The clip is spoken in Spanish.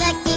verdad que